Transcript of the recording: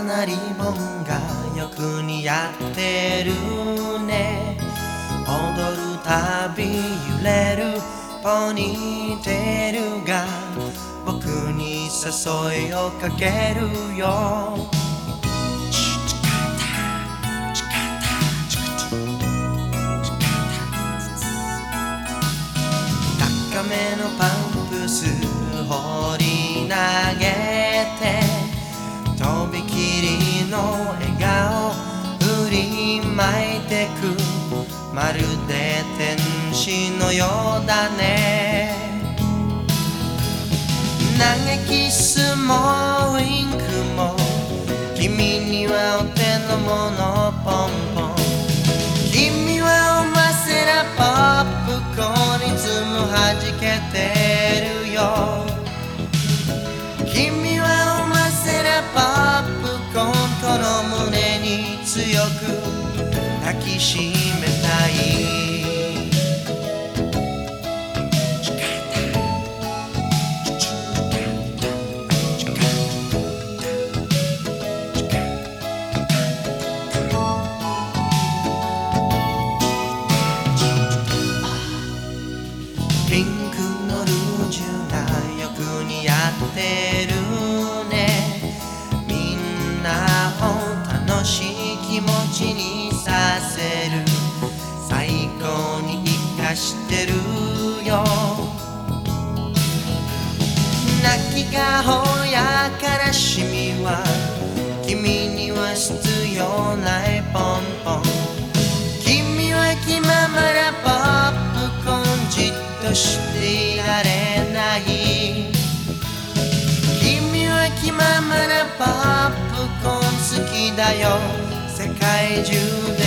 かなりもんがよく似合ってるね。踊るたび揺れるポニーテールが僕に誘いをかけるよ。高めのパンプス。りまいてくまるで天使のようだね。嘆きスもウインクも君にはお手の物ポンポン。君はおませらポップコーンいつも弾けてに生かしてるよ。泣き顔や悲しみは君には必要ないポンポン。君は気ままなポップコーンじっとしていられない。君は気ままなポップコーン好きだよ。世界中